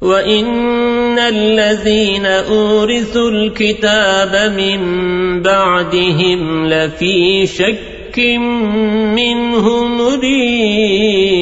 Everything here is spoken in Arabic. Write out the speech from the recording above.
وإن الذين أورثوا الكتاب من بعدهم لفي شك منه مريب